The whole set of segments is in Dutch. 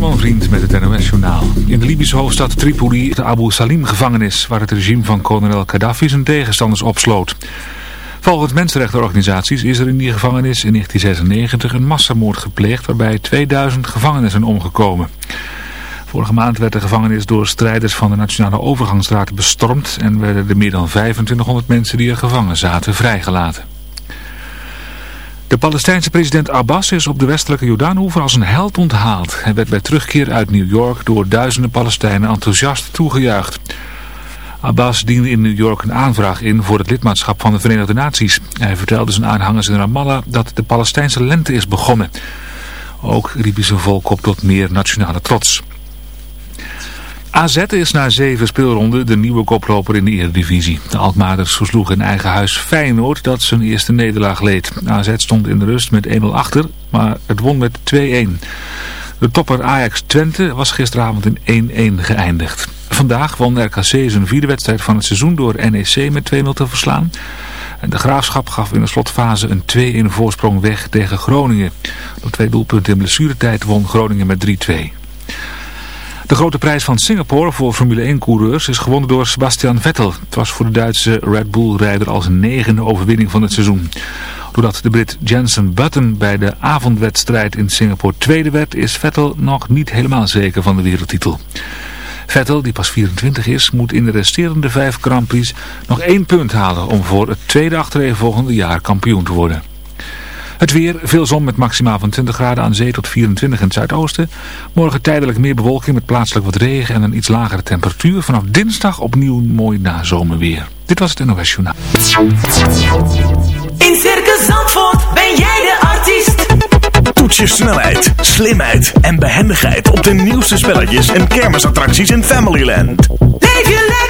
Herman Vriend met het NOS Journaal. In de Libische hoofdstad Tripoli de Abu Salim gevangenis... waar het regime van kolonel Gaddafi zijn tegenstanders opsloot. Volgens mensenrechtenorganisaties is er in die gevangenis in 1996 een massamoord gepleegd... waarbij 2000 gevangenen zijn omgekomen. Vorige maand werd de gevangenis door strijders van de Nationale Overgangsraad bestormd... en werden de meer dan 2500 mensen die er gevangen zaten vrijgelaten. De Palestijnse president Abbas is op de westelijke Jordaanhoever als een held onthaald. Hij werd bij terugkeer uit New York door duizenden Palestijnen enthousiast toegejuicht. Abbas diende in New York een aanvraag in voor het lidmaatschap van de Verenigde Naties. Hij vertelde zijn aanhangers in Ramallah dat de Palestijnse lente is begonnen. Ook riep hij zijn volk op tot meer nationale trots. AZ is na zeven speelronden de nieuwe koploper in de Eredivisie. De Alkmaarders versloegen in eigen huis Feyenoord dat zijn eerste nederlaag leed. AZ stond in de rust met 1-0 achter, maar het won met 2-1. De topper Ajax Twente was gisteravond in 1-1 geëindigd. Vandaag won RKC zijn vierde wedstrijd van het seizoen door NEC met 2-0 te verslaan. En de Graafschap gaf in de slotfase een 2-1 voorsprong weg tegen Groningen. Door twee doelpunten in blessuretijd won Groningen met 3-2. De grote prijs van Singapore voor Formule 1-coureurs is gewonnen door Sebastian Vettel. Het was voor de Duitse Red Bull-rijder als negende overwinning van het seizoen. Doordat de Brit Jensen Button bij de avondwedstrijd in Singapore tweede werd, is Vettel nog niet helemaal zeker van de wereldtitel. Vettel, die pas 24 is, moet in de resterende vijf Grand Prix nog één punt halen om voor het tweede achtereenvolgende jaar kampioen te worden. Het weer, veel zon met maximaal van 20 graden aan zee tot 24 in het zuidoosten. Morgen tijdelijk meer bewolking met plaatselijk wat regen en een iets lagere temperatuur. Vanaf dinsdag opnieuw mooi nazomerweer. Dit was het NOS Journaal. In Circus Zandvoort ben jij de artiest. Toets je snelheid, slimheid en behendigheid op de nieuwste spelletjes en kermisattracties in Familyland. Leef je lekker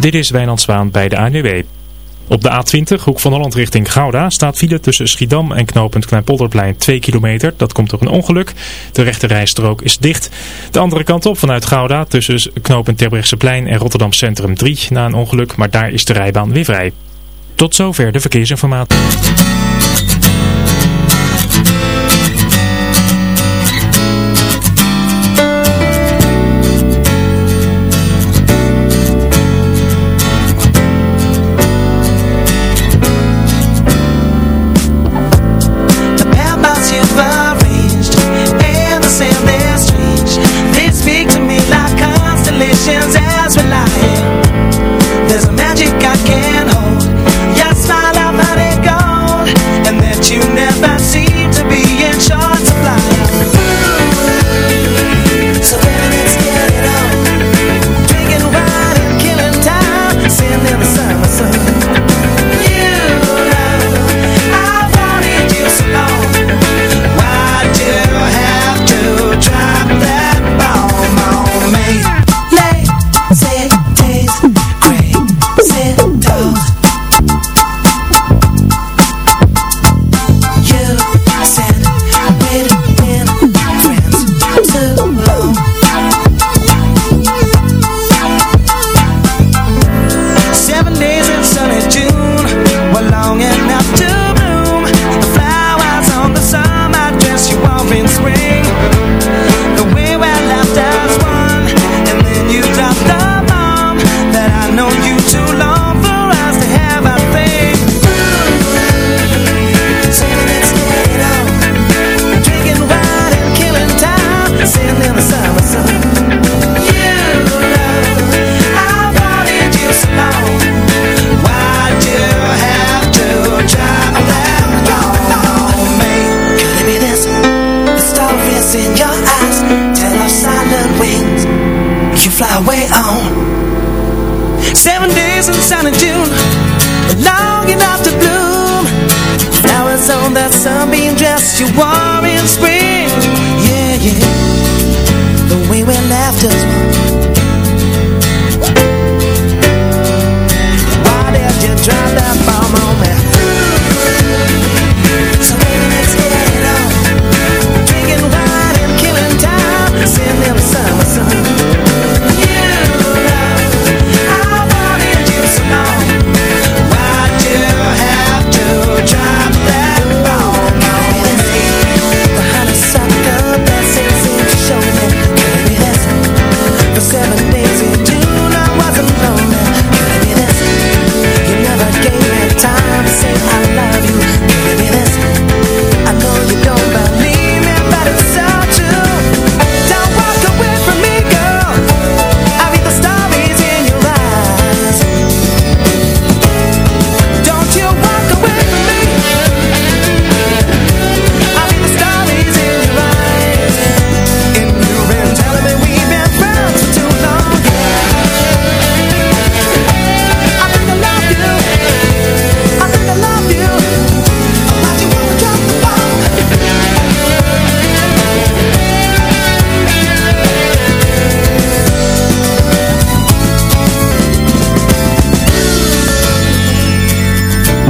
Dit is Wijnand Zwaan bij de ANWB. Op de A20, hoek van Holland richting Gouda, staat file tussen Schiedam en knooppunt Kleinpolderplein 2 kilometer. Dat komt door een ongeluk. De rechte rijstrook is dicht. De andere kant op vanuit Gouda tussen knooppunt Terbrechtseplein en Rotterdam Centrum 3 na een ongeluk, maar daar is de rijbaan weer vrij. Tot zover de verkeersinformatie.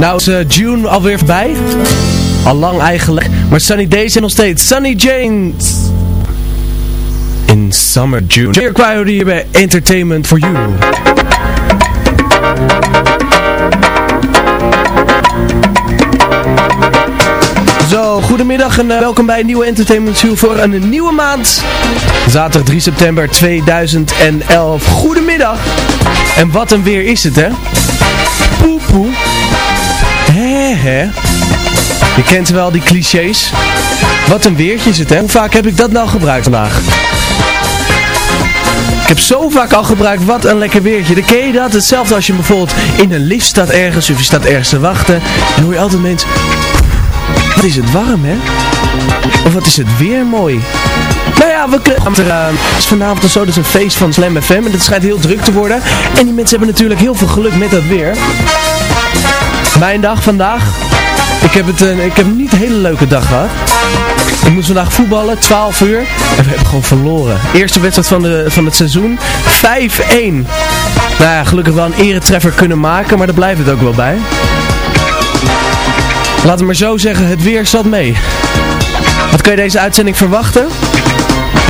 Nou is eh, June alweer voorbij. Al lang eigenlijk. Maar Sunny Days zijn nog steeds. Sunny James. In Summer June. Hier kwamen hier bij Entertainment for You. Zo, goedemiddag en eh, welkom bij een nieuwe Entertainment View voor een nieuwe maand. Zaterdag 3 september 2011. Goedemiddag. En wat een weer is het, hè? Poe poe. Hè. Je kent wel die clichés. Wat een weertje is het, hè? Hoe vaak heb ik dat nou gebruikt vandaag? Ik heb zo vaak al gebruikt, wat een lekker weertje. Dan ken je dat? Hetzelfde als je bijvoorbeeld in een lift staat ergens of je staat ergens te wachten. En hoor je altijd mensen... Wat is het warm, hè? Of wat is het weer mooi. Nou ja, we kunnen... Uh, het is vanavond of zo, is een feest van Slam FM. En het schijnt heel druk te worden. En die mensen hebben natuurlijk heel veel geluk met dat weer. Mijn dag vandaag. Ik heb, het, uh, ik heb niet een hele leuke dag gehad. Ik moest vandaag voetballen, 12 uur. En we hebben gewoon verloren. Eerste wedstrijd van, de, van het seizoen. 5-1. Nou ja, gelukkig wel een eretreffer kunnen maken. Maar daar blijft het ook wel bij. Laat het maar zo zeggen, het weer zat mee. Wat kun je deze uitzending verwachten?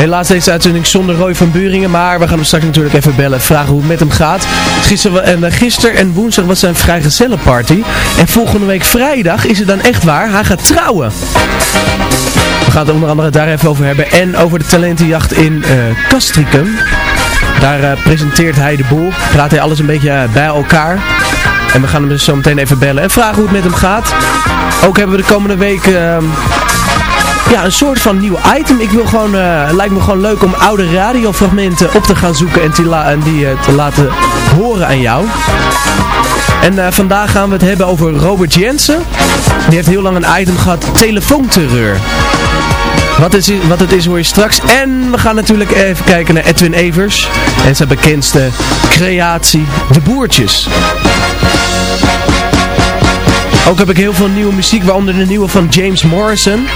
Helaas deze uitzending zonder Roy van Buringen, maar we gaan hem straks natuurlijk even bellen, vragen hoe het met hem gaat. Gisteren en, uh, gister en woensdag was zijn vrijgezellenparty. En volgende week vrijdag is het dan echt waar, hij gaat trouwen. We gaan het onder andere daar even over hebben en over de talentenjacht in uh. Daar uh, presenteert hij de boel, praat hij alles een beetje bij elkaar. En we gaan hem dus zo meteen even bellen en vragen hoe het met hem gaat. Ook hebben we de komende week uh, ja, een soort van nieuw item. Ik wil gewoon, het lijkt me gewoon leuk om oude radiofragmenten op te gaan zoeken en, die uh, te laten horen aan jou. En uh, vandaag gaan we het hebben over Robert Jensen. Die heeft heel lang een item gehad, telefoonterreur. Wat, is, wat het is hoor je straks. En we gaan natuurlijk even kijken naar Edwin Evers. En zijn bekendste creatie, De Boertjes. Ook heb ik heel veel nieuwe muziek, waaronder de nieuwe van James Morrison.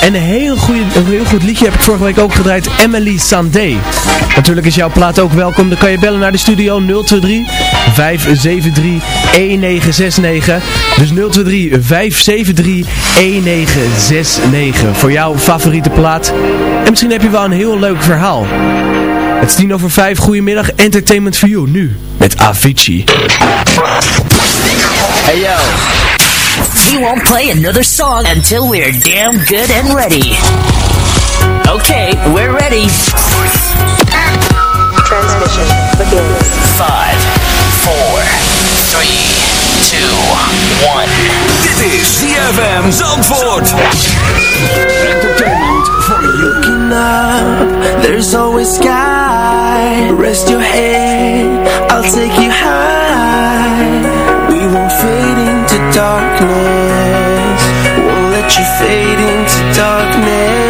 En een heel, goeie, een heel goed liedje heb ik vorige week ook gedraaid, Emily Sandé. Natuurlijk is jouw plaat ook welkom. Dan kan je bellen naar de studio 023 573 1969. Dus 023 573 1969 voor jouw favoriete plaat. En misschien heb je wel een heel leuk verhaal. Het is tien over vijf. Goedemiddag, Entertainment for You. Nu met Avicii. Hey yo. We won't play another song until we're damn good and ready. Okay, we're ready. Transmission begins. Five, four, three, two, one. Dit is ZFM Zandvoort. Entertainment for you. Looking up, there's always sky. Rest your head, I'll take you high. Darkness. Won't let you fade into darkness.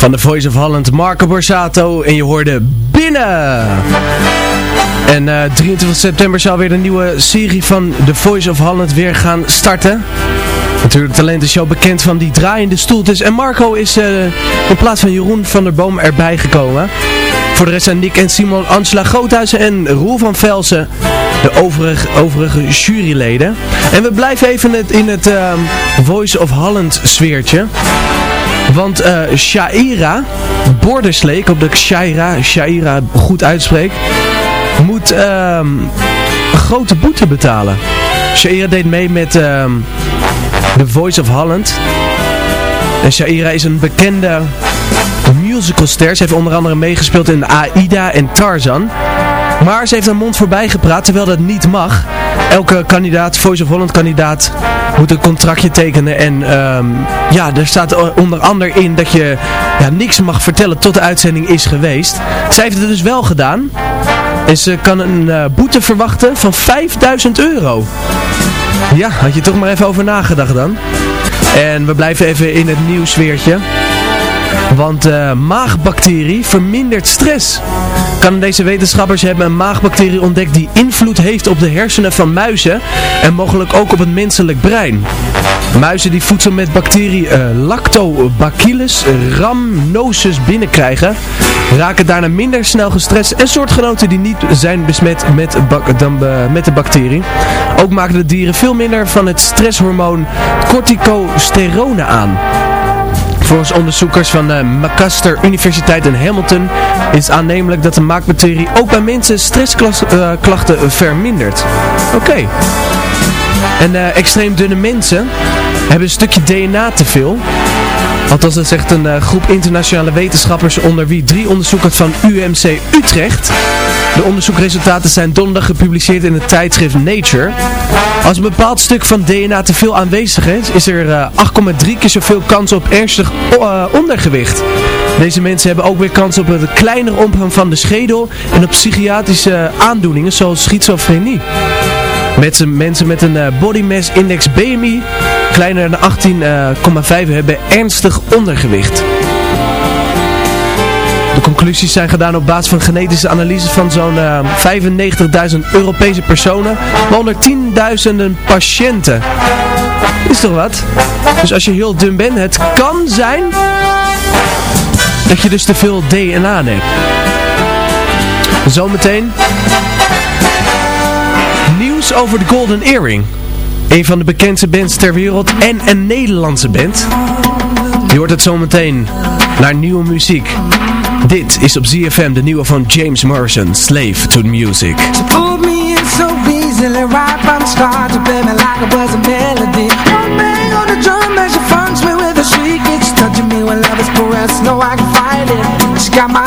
van de Voice of Holland, Marco Borsato. En je hoorde binnen. En eh, uh, 23 september zal weer de nieuwe serie van The Voice of Holland weer gaan starten. Natuurlijk talentenshow bekend van die draaiende stoeltjes. Dus, en Marco is uh, in plaats van Jeroen van der Boom erbij gekomen. Voor de rest zijn Nick en Simon Angela Groothuizen en Roel van Velsen de overige, overige juryleden. En we blijven even in het, eh, Voice of Holland sfeertje. Want eh, Shaira Bordersleek, op ik Shaira, Shaira goed uitspreek, moet een grote boete betalen. Shaira deed mee met ehm, The Voice of Holland. En Shaira is een bekende musicalster. Ze heeft onder andere meegespeeld in Aida en Tarzan. Maar ze heeft haar mond voorbij gepraat, terwijl dat niet mag. Elke kandidaat, Voice of Holland kandidaat, moet een contractje tekenen. En ehm, ja, er staat onder andere in dat je ja, niks mag vertellen tot de uitzending is geweest. Zij heeft het dus wel gedaan. En ze kan een eh, boete verwachten van 5000 euro. Ja, had je toch maar even over nagedacht dan. En we blijven even in het nieuwsweertje. Want uh, maagbacterie vermindert stress. Canadese wetenschappers hebben een maagbacterie ontdekt die invloed heeft op de hersenen van muizen en mogelijk ook op het menselijk brein. Muizen die voedsel met bacterie uh, Lactobacillus rhamnosus binnenkrijgen, raken daarna minder snel gestrest en soortgenoten die niet zijn besmet met, dan, uh, met de bacterie. Ook maken de dieren veel minder van het stresshormoon corticosterone aan. Volgens onderzoekers van de Macaster Universiteit in Hamilton is aannemelijk dat de maakbacterie ook bij mensen stressklachten vermindert. Oké. En uh, extreem dunne mensen hebben een stukje DNA te veel. Althans, dat zegt een uh, groep internationale wetenschappers onder wie drie onderzoekers van UMC Utrecht. De onderzoekresultaten zijn donderdag gepubliceerd in het tijdschrift Nature. Als een bepaald stuk van DNA te veel aanwezig is, is er uh, 8,3 keer zoveel kans op ernstig uh, ondergewicht. Deze mensen hebben ook weer kans op een kleinere omvang van de schedel en op psychiatrische aandoeningen zoals schizofrenie. Met mensen met een body mass index BMI kleiner dan 18,5 hebben ernstig ondergewicht. De conclusies zijn gedaan op basis van genetische analyses van zo'n uh, 95.000 Europese personen, waaronder tienduizenden patiënten. Is toch wat? Dus als je heel dun bent, het kan zijn dat je dus te veel DNA neemt. Zometeen nieuws over de Golden Earring. Een van de bekendste bands ter wereld en een Nederlandse band. Je hoort het zometeen naar nieuwe muziek. Dit is op ZFM de nieuwe van James Morrison, Slave to Music. The start me love is no I it got my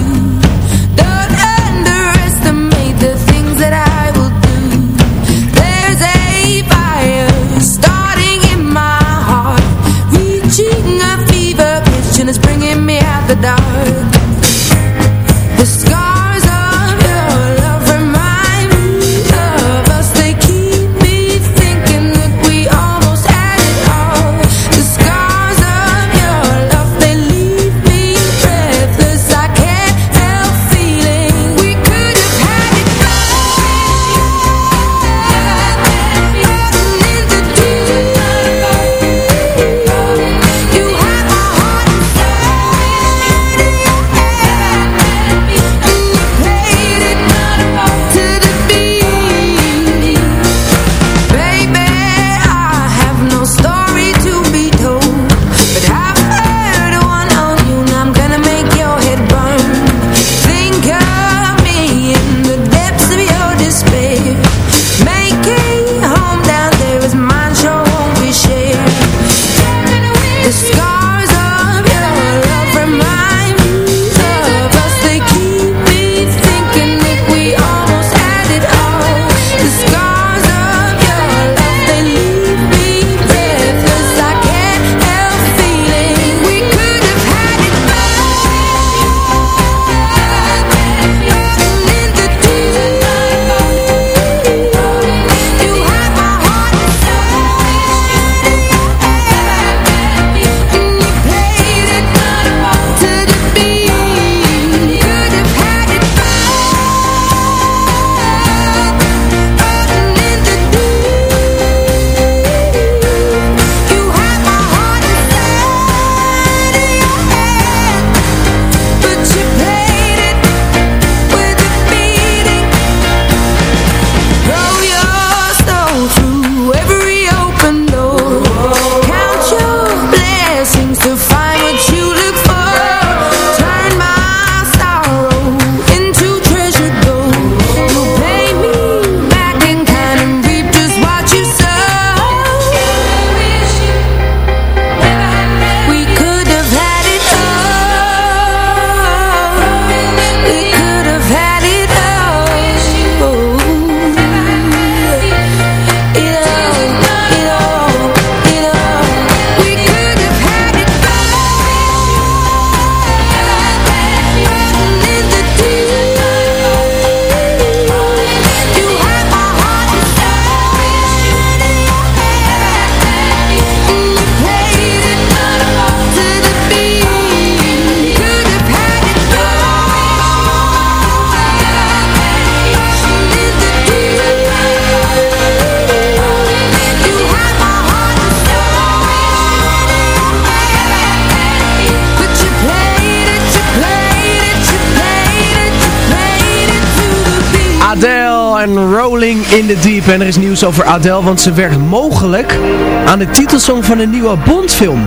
In the Deep. En er is nieuws over Adele, want ze werkt mogelijk aan de titelsong van een nieuwe Bondfilm.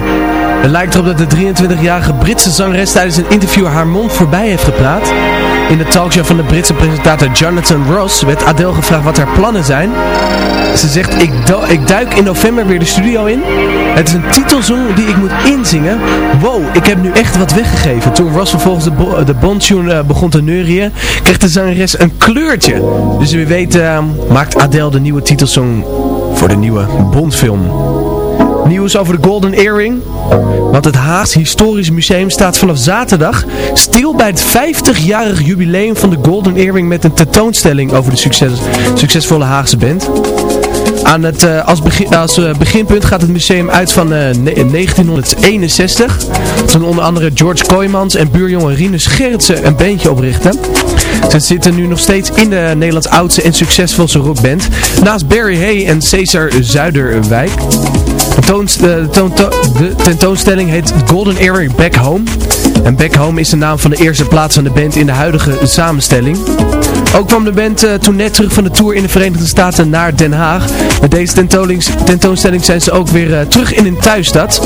Het lijkt erop dat de 23-jarige Britse zangeres tijdens een interview haar mond voorbij heeft gepraat. In de talkshow van de Britse presentator Jonathan Ross werd Adele gevraagd wat haar plannen zijn. Ze zegt, ik, ik duik in november weer de studio in. Het is een titelsong die ik moet inzingen. Wow, ik heb nu echt wat weggegeven. Toen Ross vervolgens de, de Bond-tune eh, begon te neurien, kreeg de zangeres een kleurtje. Dus wie weet eh, maakt Adele de nieuwe titelsong voor de nieuwe Bondfilm. Nieuws over de Golden Earring. Want het Haags Historisch Museum staat vanaf zaterdag stil bij het 50-jarig jubileum van de Golden Earring met een tentoonstelling over de succes, succesvolle Haagse band. Aan het, eh, als, begin, als eh, beginpunt gaat het museum uit van eh, ne- 1961. Toen onder andere George Kooijmans en buurjongen Rinus Gerritsen een bandje oprichten. Ze zitten nu nog steeds in de Nederlands oudste en succesvolste rockband. Naast Barry Hay en Cesar Zuiderwijk. De, toons- de, toon- to- de tentoonstelling heet Golden Earring Back Home. En Back Home is de naam van de eerste plaats van de band in de huidige samenstelling. Ook kwam de band eh, toen net terug van de tour in de Verenigde Staten naar Den Haag. Met deze tentoonstelling zijn ze ook weer eh, terug in hun thuisstad.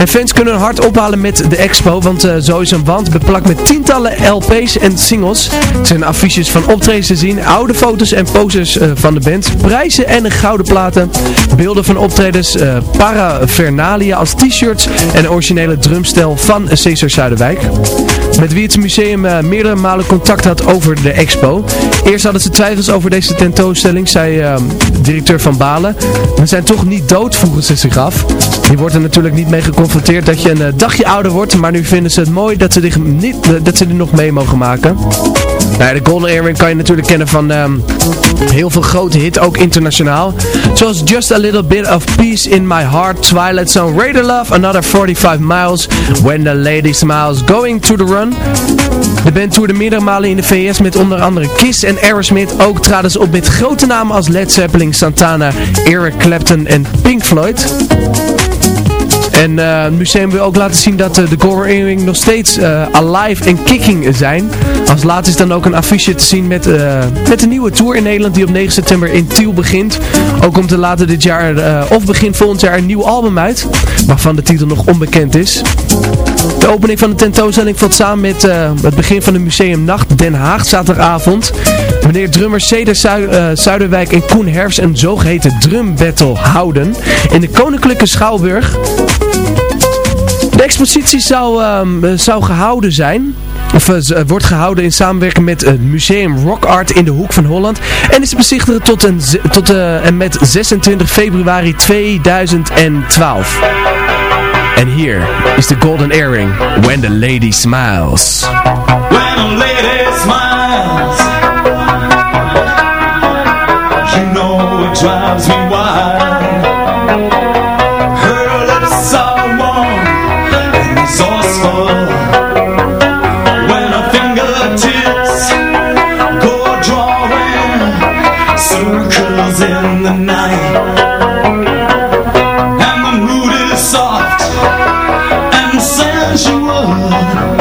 En fans kunnen hart ophalen met de expo, want eh, zo is een wand beplakt met tientallen LP's en singles. Er zijn affiches van optredens te zien, oude foto's en posters eh, van de band, prijzen en gouden platen, beelden van optredens, eh, paraphernalia als t-shirts en originele drumstel van Cesar Zuiderwijk. Met wie het museum eh, meerdere malen contact had over de expo. Eerst hadden ze twijfels over deze tentoonstelling, zei eh, directeur Van Balen. We zijn toch niet dood, vroegen ze zich af. Je wordt er natuurlijk niet mee geconfronteerd dat je een eh, dagje ouder wordt, maar nu vinden ze het mooi dat ze, niet, eh, dat ze dit nog mee mogen maken. Nou de Golden Earring kan je natuurlijk kennen van ehm, heel veel grote hits, ook internationaal. Zoals Just a Little Bit of Peace in My Heart, Twilight Zone, Radar Love, Another 45 Miles, When the Lady Smiles, Going to the De band toerde meerdere malen in de VS met onder andere Kiss en Aerosmith. Ook traden ze op met grote namen als Led Zeppelin, Santana, Eric Clapton en Pink Floyd. En eh, het museum wil ook laten zien dat eh, de Golden Earring nog steeds eh, alive en kicking zijn. Als laatst is dan ook een affiche te zien met, met een nieuwe tour in Nederland die op 9 september in Tiel begint. Ook komt er later dit jaar of begin volgend jaar een nieuw album uit, waarvan de titel nog onbekend is. De opening van de tentoonstelling valt samen met eh, het begin van de museumnacht Den Haag zaterdagavond. Wanneer drummers Ceder eh, Zuiderwijk en Koen Herfst een zogeheten drum battle houden in de Koninklijke Schouwburg. De expositie zou, ehm, eh, zou gehouden zijn. Of wordt gehouden in samenwerking met het Museum Rock Art in de Hoek van Holland. En is te bezichtigen tot, een, z- tot en met 26 februari 2012. En here is the Golden Earring, When the Lady Smiles. When lady smiles, you know it drives me wild. And. When her fingertips go drawing circles in the night, sensual. And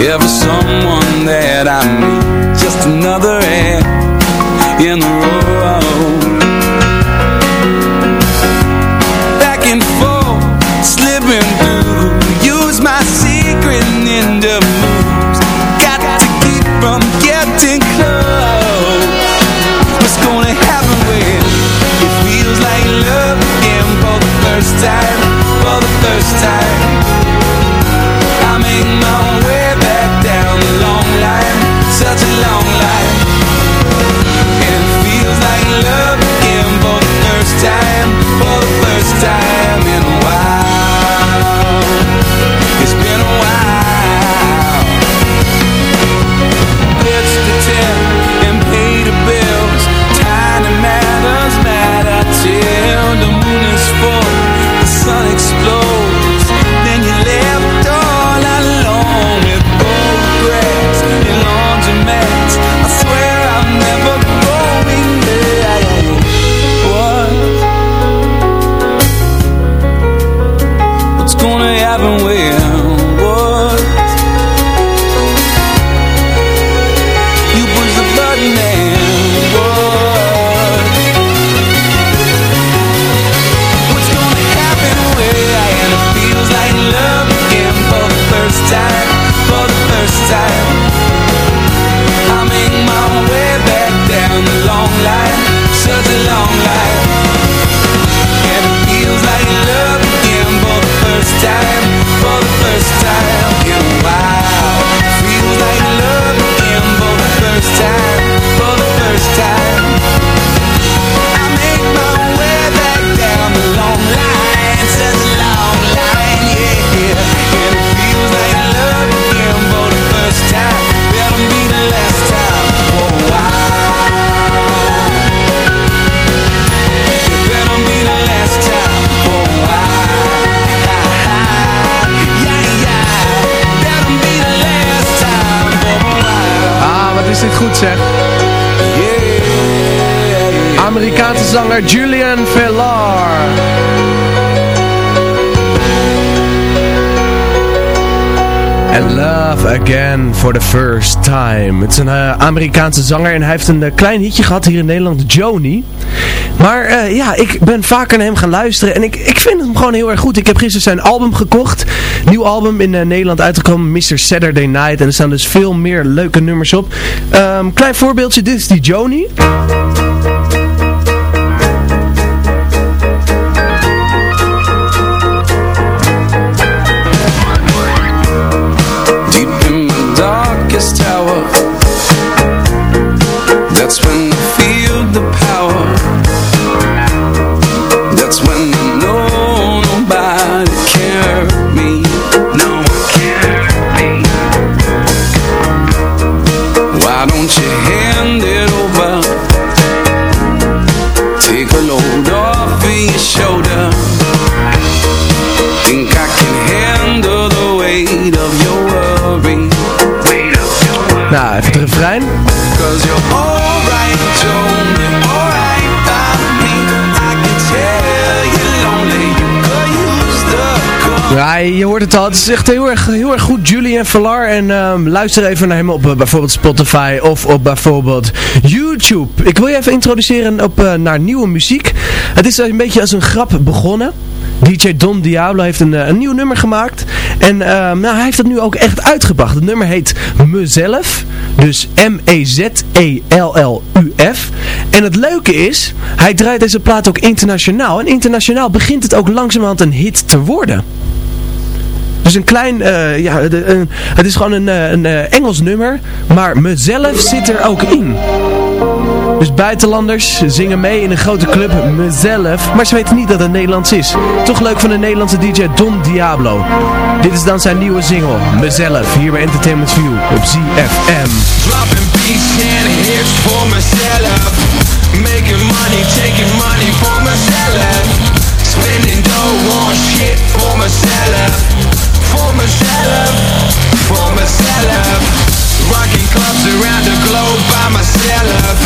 Every someone that I meet Just another end in the row. Julian Velar. And Love Again for the First Time. Het is een eh, Amerikaanse zanger en hij heeft een eh, klein hitje gehad hier in Nederland, Joni. Maar eh, ja, ik ben vaker naar hem gaan luisteren en ik, ik vind hem gewoon heel erg goed. Ik heb gisteren zijn album gekocht. Nieuw album in Nederland uitgekomen, Mr. Saturday Night. En er staan dus veel meer leuke nummers op. Ehm, klein voorbeeldje, dit is die Joni. Nou, even het refrein. Ja, je hoort het al. Het is echt heel erg, heel erg goed, Julian Villar. En ehm, luister even naar hem op eh, bijvoorbeeld Spotify of op bijvoorbeeld YouTube. Ik wil je even introduceren op, eh, naar nieuwe muziek. Het is een beetje als een grap begonnen. DJ Don Diablo heeft een, eh, een nieuw nummer gemaakt. En ehm, nou, hij heeft het nu ook echt uitgebracht. Het nummer heet Mezelf. Dus M-E-Z-E-L-L-U-F. En het leuke is, hij draait deze plaat ook internationaal. En internationaal begint het ook langzamerhand een hit te worden. Dus een klein, eh, ja, het is gewoon een, eh, een Engels nummer, maar mezelf zit er ook in. Dus buitenlanders zingen mee in een grote club, mezelf, maar ze weten niet dat het Nederlands is. Toch leuk van de Nederlandse DJ Don Diablo. Dit is dan zijn nieuwe single, mezelf, hier bij Entertainment View op ZFM. Dropping beats and hits for myself. Making money, taking money for myself. Spending dough on shit for myself. For myself. For myself. Rocking clubs around the globe by myself.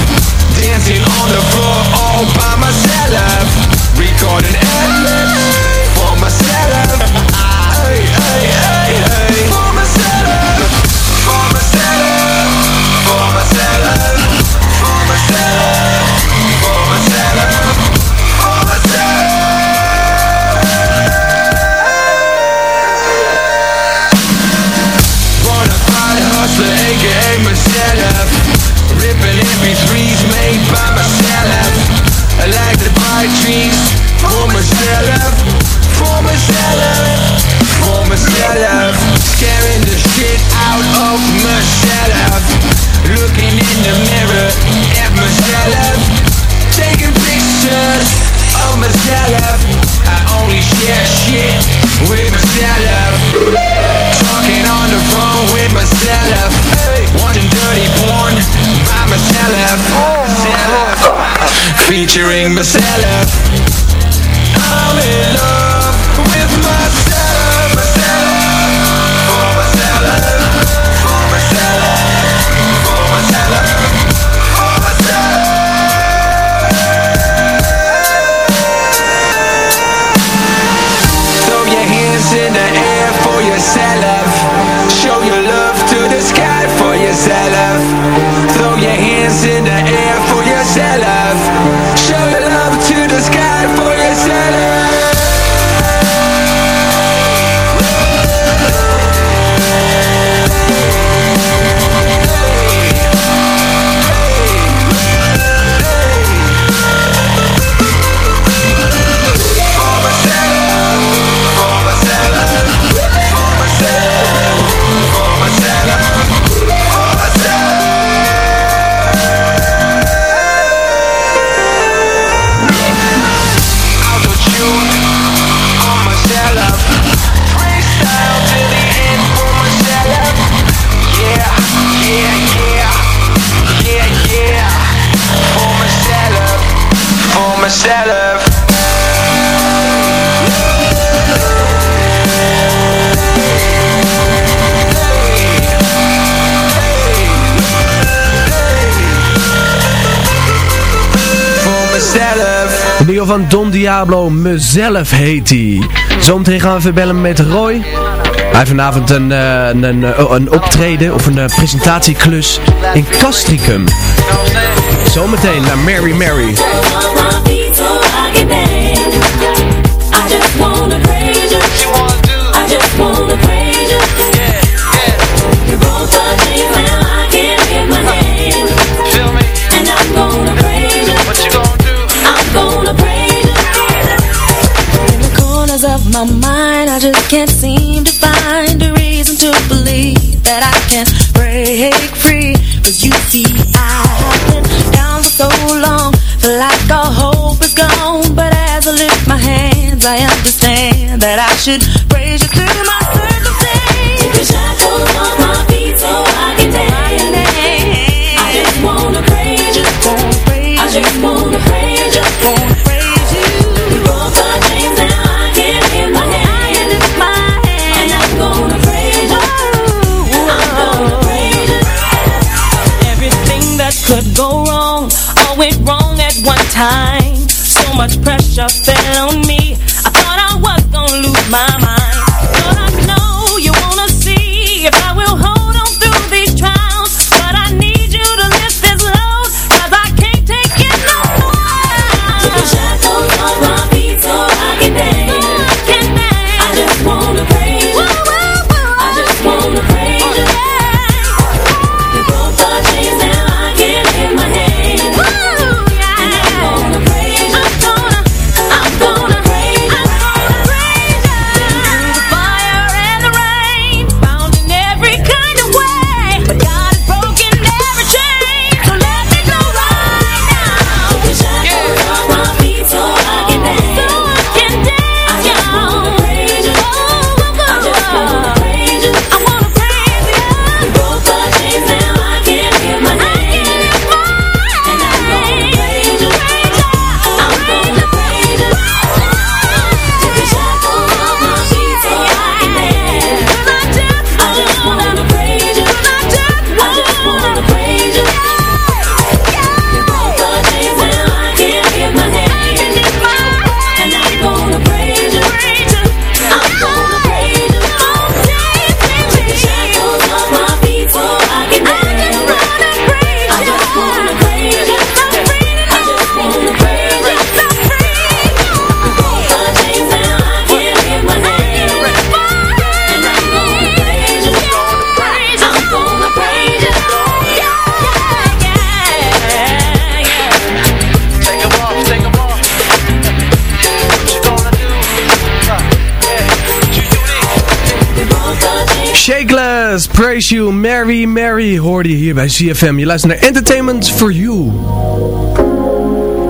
Dancing on the floor all by myself. Recording endless Featuring myself. De nieuwe van Don Diablo, mezelf heet hij. Zometeen gaan we even bellen met Roy. Hij heeft vanavond een, eh, een, een, eh, een optreden of een eh, presentatieklus in Castricum. Zometeen naar Mary Mary. In I should praise you through my circumstance. Take off my feet so I can dance. I just wanna praise you, I just wanna praise you, praise you. You broke the chains now I can lift my hand, lift my hand, and I'm gonna praise you. Praise you. Everything that could go wrong, all went wrong at one time. So much pressure fell on me. Bij CFM. Je luistert naar Entertainment for You.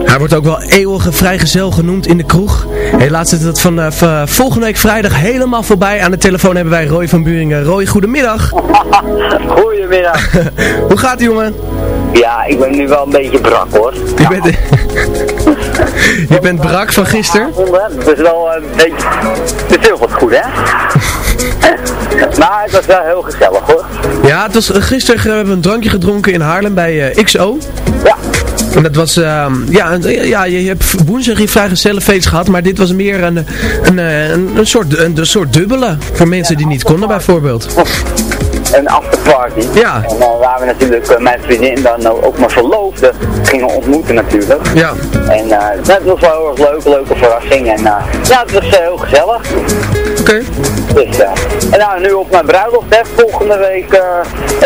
Hij wordt ook wel eeuwige vrijgezel genoemd in de kroeg. Helaas zit het van eh, volgende week vrijdag helemaal voorbij. Aan de telefoon hebben wij Roy van Buringen. Roy, goedemiddag. Goedemiddag. Hoe gaat het jongen? Ja, ik ben nu wel een beetje brak hoor. Je bent, je bent brak van gisteren? Het is wel een beetje... Het is heel wat goed hè? Maar het was wel heel gezellig hoor. Ja, het was, gisteren hebben we een drankje gedronken in Haarlem bij uh, XO. Ja. En dat was, uh, ja, ja, je hebt woensdag je vrijgezellenfeest gehad, maar dit was meer een, een, een, een, soort, een, een soort dubbele. Voor mensen die niet konden bijvoorbeeld een afterparty. Ja. En uh, waar we natuurlijk uh, mijn vriendin dan ook mijn verloofde gingen ontmoeten natuurlijk. Ja. En uh, dat was wel heel erg leuk, leuke verrassing. En ja, het was heel gezellig. Oké. Okay. Dus, en nou, nu op mijn bruiloft, hè, volgende week,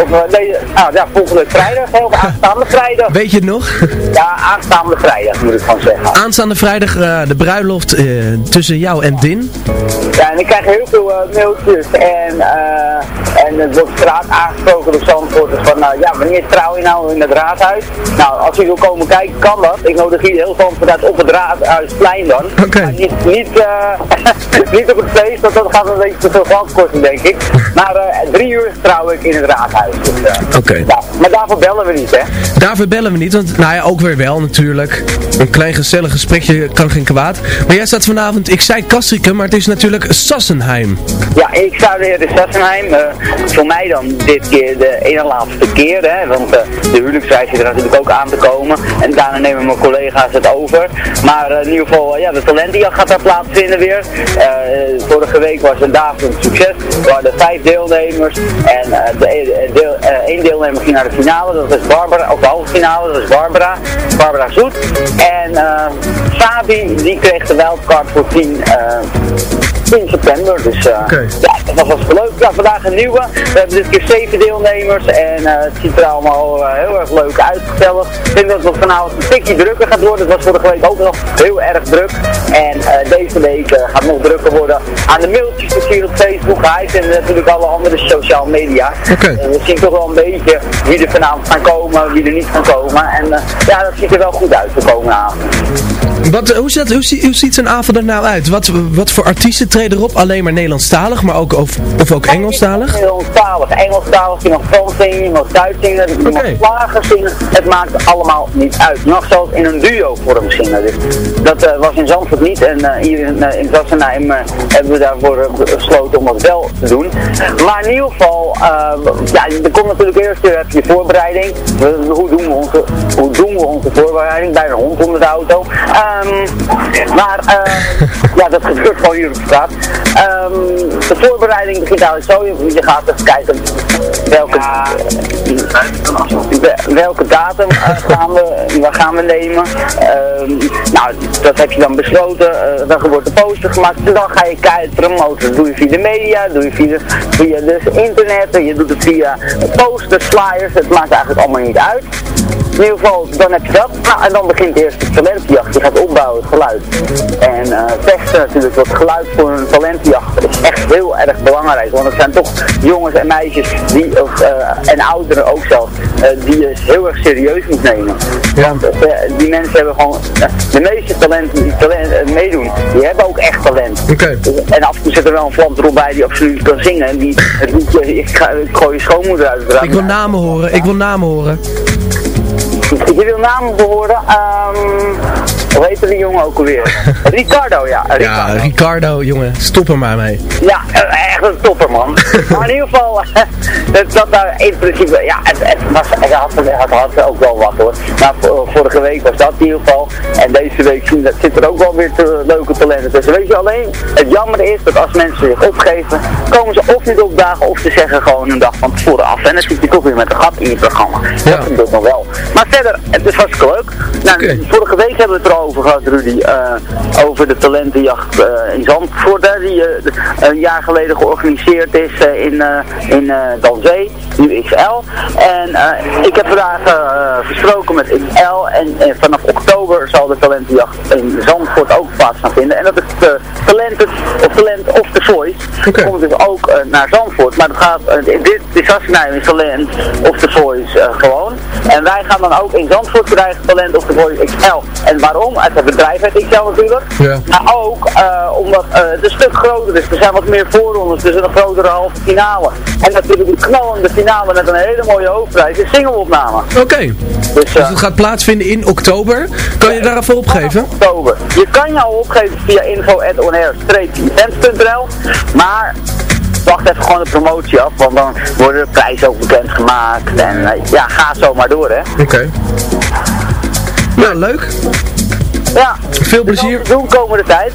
of nee, nou ja, volgende week vrijdag, hè, aanstaande vrijdag. Weet je het nog? Ja, aanstaande vrijdag moet ik gewoon zeggen. Aanstaande vrijdag de bruiloft tussen jou en Din. Ja, en ik krijg heel veel mailtjes en, en het wordt straat aangesproken door Zandvoorters van, uh, ja, wanneer trouw je nou in het raadhuis? Nou, als je wil komen kijken, kan dat. Ik nodig hier heel Zandvoort uit op het raadhuisplein dan. Oké. Okay. Niet, niet, uh, niet op het feest, want dat gaat een beetje te veel geld kosten, denk ik. Maar uh, drie uur trouw ik in het raadhuis. Dus, Oké. Okay. Ja, maar daarvoor bellen we niet, hè? Daarvoor bellen we niet, want nou ja, ook weer wel natuurlijk. Een klein gezellig gesprekje kan geen kwaad. Maar jij staat vanavond, ik zei Kastrikum, maar het is natuurlijk Sassenheim. Ja, ik sta weer in Sassenheim. voor mij dan dit keer de ene laatste keer, hè, want uh, de huwelijksreis zit er natuurlijk ook aan te komen. En daarna nemen mijn collega's het over. Maar uh, in ieder geval, ja, de talentenjacht gaat daar plaatsvinden weer. Vorige week was een dag een succes. Er waren vijf deelnemers. En de, één deelnemer ging naar de finale, dat is Barbara, of de halve finale, dat is Barbara. Barbara Zoet. En Fabi, die kreeg de wildcard voor 10 in september. Dus uh, okay. ja, dat was hartstikke leuk. Ja, vandaag een nieuwe. We hebben dit keer zeven deelnemers en uh, het ziet er allemaal uh, heel erg leuk uit. Gezellig. Ik denk dat het vanavond een tikje drukker gaat worden. Het was vorige week ook nog heel erg druk. En deze week gaat nog drukker worden aan de mailtjes op Facebook, Hive en natuurlijk alle andere sociale media. Okay. we zien toch wel een beetje wie er vanavond gaan komen, wie er niet gaan komen. En ja, dat ziet er wel goed uit de komende avond. Wat, hoe, ziet, hoe, hoe ziet zo'n avond er nou uit? Wat, wat voor artiesten treden erop? Alleen maar Nederlandstalig, maar ook, of, of ook Engelstalig? Nederlandstalig. Engelstalig, je mag Frans zingen, je mag Duits zingen, je mag slagen zingen. Het maakt allemaal niet uit. Mag zelfs in een duo vorm zingen. Dus dat uh, was in Zandvoort niet. En uh, hier in, uh, in hebben we daarvoor besloten om dat wel te doen. Maar in ieder geval, ja, er komt natuurlijk eerst heb je voorbereiding. hoe, doen we onze, hoe doen we onze voorbereiding bij een hond onder de auto? Um, maar ja, dat gebeurt gewoon hier op straat. Um, de voorbereiding begint eigenlijk zo. Je, gaat even kijken welke, welke datum uh, gaan, we, gaan we nemen. Um, nou, dat heb je dan besloten. Uh, dan wordt de poster gemaakt. En dan ga je kijken promoten. Dat doe je via de media, doe je via, via dus internet. Je doet het via posters, flyers. Het maakt eigenlijk allemaal niet uit. In ieder geval, dan heb je dat. Nou, en dan begint eerst de talentjacht. Je gaat opbouwen, het geluid. En uh, vechten natuurlijk, wat geluid voor een talentjacht is echt heel erg belangrijk. Want het zijn toch jongens en meisjes, die, of, uh, en ouderen ook zelf, uh, die je heel erg serieus moet nemen. Ja. Want die mensen hebben gewoon, de meeste talenten die talent, meedoen, die hebben ook echt talent. Okay. En af en toe zit er wel een erop bij die absoluut kan zingen. En die, het liedje, ik, ga, ik gooi je schoonmoeder uit het raam. Ik wil namen horen, ik wil namen horen. Je wil namen behoren. Um, hoe heette die jongen ook alweer? Ricardo, ja. Ricardo. Ja, Ricardo, jongen. Stop er maar mee. Ja, echt een topper, man. maar in ieder geval, dat, dat daar in principe, ja, het, het, was, het, had, het had ook wel wat hoor. Maar vorige week was dat in ieder geval. En deze week zit er ook wel weer te, leuke talenten tussen. Weet je alleen, het jammer is dat als mensen zich opgeven, komen ze of niet opdagen of ze zeggen gewoon een dag van tevoren af. En dan zit je toch weer met een gat in je programma. Ja. Dat gebeurt nog wel. Maar verder, het is hartstikke leuk. Nou, Okay. Vorige week hebben we het er al over gehad, Rudy, eh, over de talentenjacht eh, in Zandvoort, die eh, een jaar geleden georganiseerd is in, in Danzee, nu XL. En ik heb vandaag gesproken met XL en vanaf oktober zal de talentenjacht in Zandvoort ook plaats gaan vinden. En dat is de Talented of Talent of The Voice. Komt dus ook naar Zandvoort, maar dat gaat, dit is Sassenheim is Talent of The Voice gewoon. En wij gaan dan ook in Zandvoort krijgen Talent of The Voice XL. En waarom? Uit het bedrijf het XL natuurlijk. Ja. Maar ook eh, omdat eh, het een stuk groter is. Er zijn wat meer voorrondes, dus een grotere halve finale. En natuurlijk een knallende finale met een hele mooie hoofdprijs, een singleopname. Oké. Dus, Dus het gaat plaatsvinden in oktober. Kan je daar even opgeven? oktober. Je kan jou opgeven via info.onair-events.nl Maar wacht even gewoon de promotie af, want dan worden de prijzen ook bekendgemaakt. En eh, ja, ga zo maar door hè. Oké. Nou, leuk. Ja. Veel plezier. Doen komende tijd.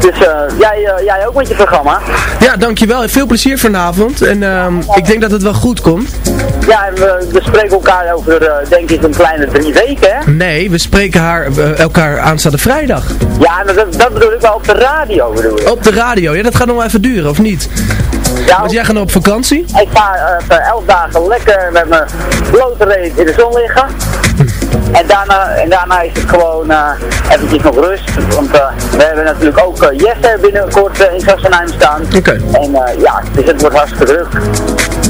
Dus eh, jij, eh, jij ook met je programma. Ja, dankjewel. Veel plezier vanavond. En ehm, ik denk dat het wel goed komt. Ja, en we, we spreken elkaar over eh, denk ik een kleine drie weken hè. Nee, we spreken haar, elkaar aanstaande vrijdag. Ja, maar dat, dat bedoel ik wel op de radio bedoel ik. Op de radio. Ja, dat gaat nog wel even duren, of niet? Ja, Want jij gaat op vakantie? Ik ga elf dagen lekker met mijn blote reet in de zon liggen. En daarna, en daarna is het gewoon eh eventjes nog rust. Want eh, we hebben natuurlijk ook uh, Jesse binnenkort in Sassenheim staan. Oké. En ja, dus het wordt hartstikke druk.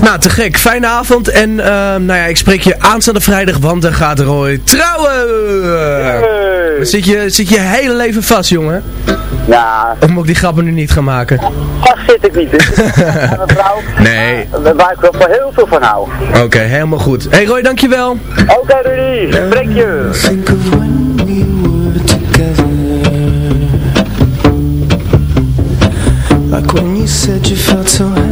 Nou, te gek. Fijne avond. En ehm, nou ja, ik spreek je aanstaande vrijdag, want dan gaat Roy trouwen. Dan zit je, zit je hele leven vast, jongen. Ja. Of moet ik die grappen nu niet gaan maken? Vast zit ik niet. Dus vrouw, Nee. waar ik wel voor heel veel van hou. Oké, helemaal goed. Hey Roy, dankjewel. Oké Rudy, spreek je. Think of when we were together Like when you said you felt so happy